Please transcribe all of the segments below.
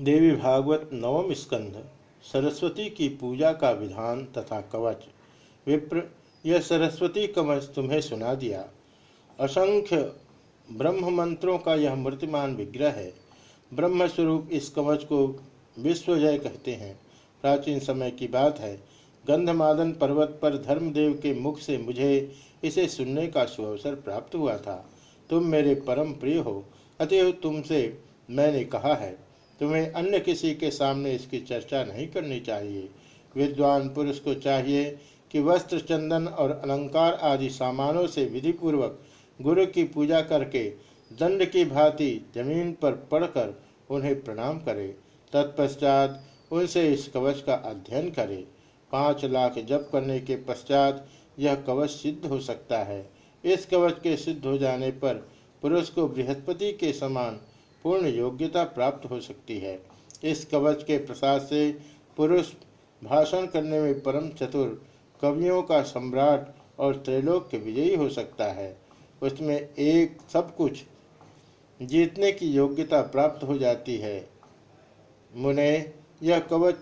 देवी भागवत नवम स्कंध, सरस्वती की पूजा का विधान तथा कवच। विप्र, यह सरस्वती कवच तुम्हें सुना दिया। असंख्य ब्रह्म मंत्रों का यह मूर्तिमान विग्रह है। ब्रह्म स्वरूप इस कवच को विश्वजय कहते हैं। प्राचीन समय की बात है। गंधमादन पर्वत पर धर्मदेव के मुख से मुझे इसे सुनने का सुअवसर प्राप्त हुआ था। तुम मेरे परम प्रिय हो। अतएव तुमसे मैंने कहा है तुम्हें अन्य किसी के सामने इसकी चर्चा नहीं करनी चाहिए। विद्वान पुरुष को चाहिए कि वस्त्र, चंदन और अलंकार आदि सामानों से विधिपूर्वक गुरु की पूजा करके दंड की भांति ज़मीन पर पड़कर उन्हें प्रणाम करे। तत्पश्चात उनसे इस कवच का अध्ययन करे। पाँच लाख जप करने के पश्चात यह कवच सिद्ध हो सकता है। इस कवच के सिद्ध हो जाने पर पुरुष को बृहस्पति के समान पूर्ण योग्यता प्राप्त हो सकती है। इस कवच के प्रसाद से पुरुष भाषण करने में परम चतुर कवियों का सम्राट और त्रैलोक के विजयी हो सकता है। उसमें एक सब कुछ जीतने की योग्यता प्राप्त हो जाती है। मुने, यह कवच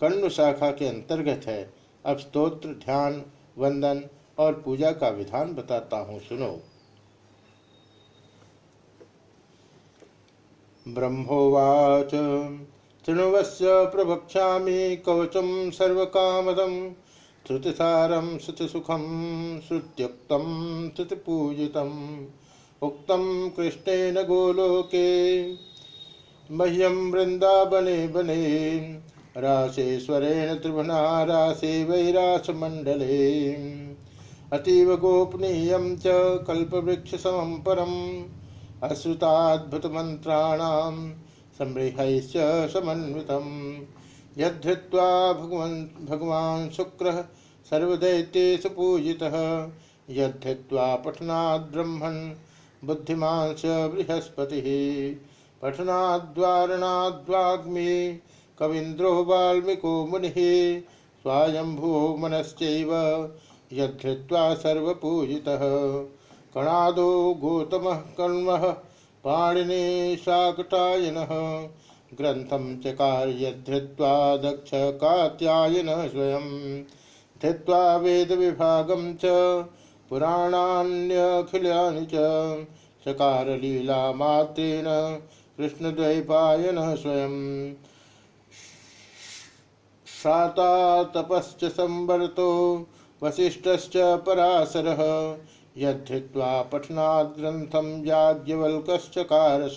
कर्ण शाखा के अंतर्गत है। अब स्तोत्र, ध्यान, वंदन और पूजा का विधान बताता हूँ। सुनो। ब्रह्मोवाच। तृणवस्य प्रवक्ष्यामि कवचं सर्वकामदं श्रुतिसारं श्रुतिसुखं श्रुत्युक्तं श्रुतिपूजितम् उक्तं कृष्णेन गोलोके। मह्यं वृन्दावने वने। राशेश्वरेण त्रिभुवना राशे वैरासमण्डले। अतीव गोपनीयं च कल्पवृक्षसमं परम्। अश्रुताद्भुतमन्त्राणां समृहैश्च समन्वितं यद्धृत्वा भगवन्, भगवान् शुक्रः सर्वदैत्येषु पूजितः। यद्धृत्वा पठनाद् ब्रह्मन् बुद्धिमान् स बृहस्पतिः। पठनाद्वारणाद्वाग्मी कवीन्द्रो वाल्मीको मुनिः। स्वायम्भुवो मनश्चैव यद्धृत्वा सर्वपूजितः। कणादो गौतम कर्म पाणिनि शाकटायन। ग्रंथम चकार यद्धृत्वा दक्ष कात्यायन स्वयं। धृत्वा वेद विभागम च, पुराणान्यखिलानि च। चकार लीला मात्रेण कृष्णद्वैपायन स्वयं। शाता तपश्च संवर्तो, वसिष्ठश्च पराशरः। यद्धित्वा पठनाद्ग्रन्थं याज्ञवल्कश्चकारस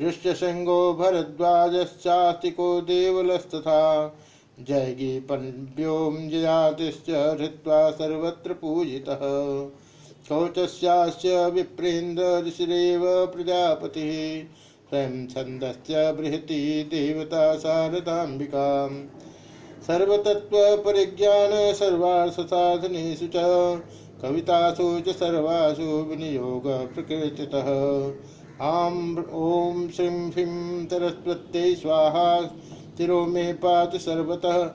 ऋष्यशृङ्गो भरद्वाजश्चास्तिको देवलस्तथा। जयगीपन्व्योम जयातिश्च हृत्वा सर्वत्र पूजितः। शौचस्यास्य विप्रेन्द्रऋषिरेव प्रजापतिः। स्वयं छन्दस्य बृहति देवता शारदाम्बिका सर्वतत्त्वपरिज्ञान सर्वार्थसाधनेषु च कवितासु च सर्वासु विनियोग प्रकृतितः आम ओम श्रीं ह्रीं सरस्वत्यै स्वाहा तिरो मे पातु सर्वतः।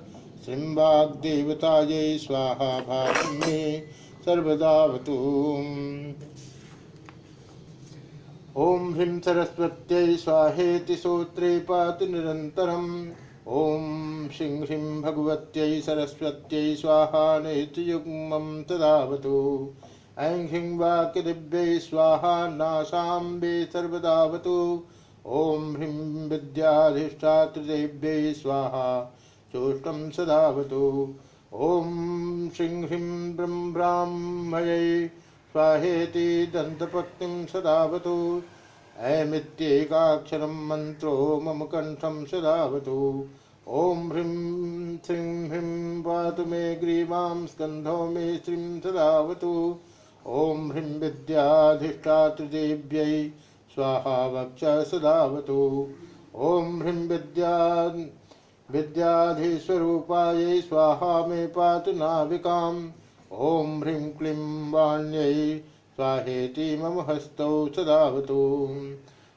श्रीं वाग्देवतायै स्वाहा भाति मे सर्वदावतु। ॐ ह्रीं सरस्वत्यै स्वाहेति सूत्रे पातु निरन्तरम्। ॐ श्रीं ह्रीं भगवत्यै सरस्वत्यै स्वाहा नेत्युग्मं तदावतु। ऐं ह्रीं वाक्यदिव्यै स्वाहा नाशाम्बे सर्वदावतु। ॐ ह्रीं विद्याधिष्ठातृदेव्यै स्वाहा चोष्टं सदावतु। ॐ श्रीं ह्रीं ब्रह्मब्राह्मयै स्वाहेति दन्तपक्तिं सदावतु। ऐमित्येकाक्षरं मन्त्रो मम कण्ठं सदावतु ॐ ह्रीं श्रीं ह्रीं पातु मे ग्रीवां स्कन्धो मे श्रीं सदावतु ॐ ह्रीं विद्याधिष्ठातृदेव्यै स्वाहा वक्ष सदावतु ॐ ह्रीं विद्या विद्याधिस्वरूपायै स्वाहा मे पातु नाविकाम्। ॐ ह्रीं क्लीं वाण्यै स्वाहेति मम हस्तौ सदावतु।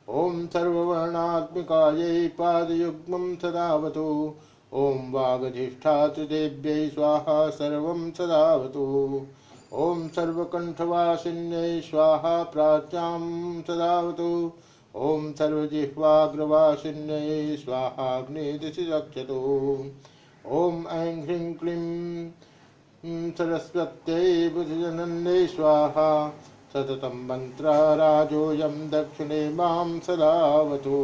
ॐ सर्ववर्णात्मिकायै पादयुग्मं सदावतु। ॐ वागधिष्ठातृदेव्यै स्वाहा सर्वं सदावतु। ॐ सर्वकण्ठवासिन्यै स्वाहा प्राच्यां सदावतु। ओम सर्वजिह्वाग्रवासिन्यै स्वाहाग्ने दिशि रक्षतु। ओम ऐं ह्रीं क्लीं सरस्वत्यै स्वाहा। सततं मन्त्रा दक्षिणे माँ सदावतु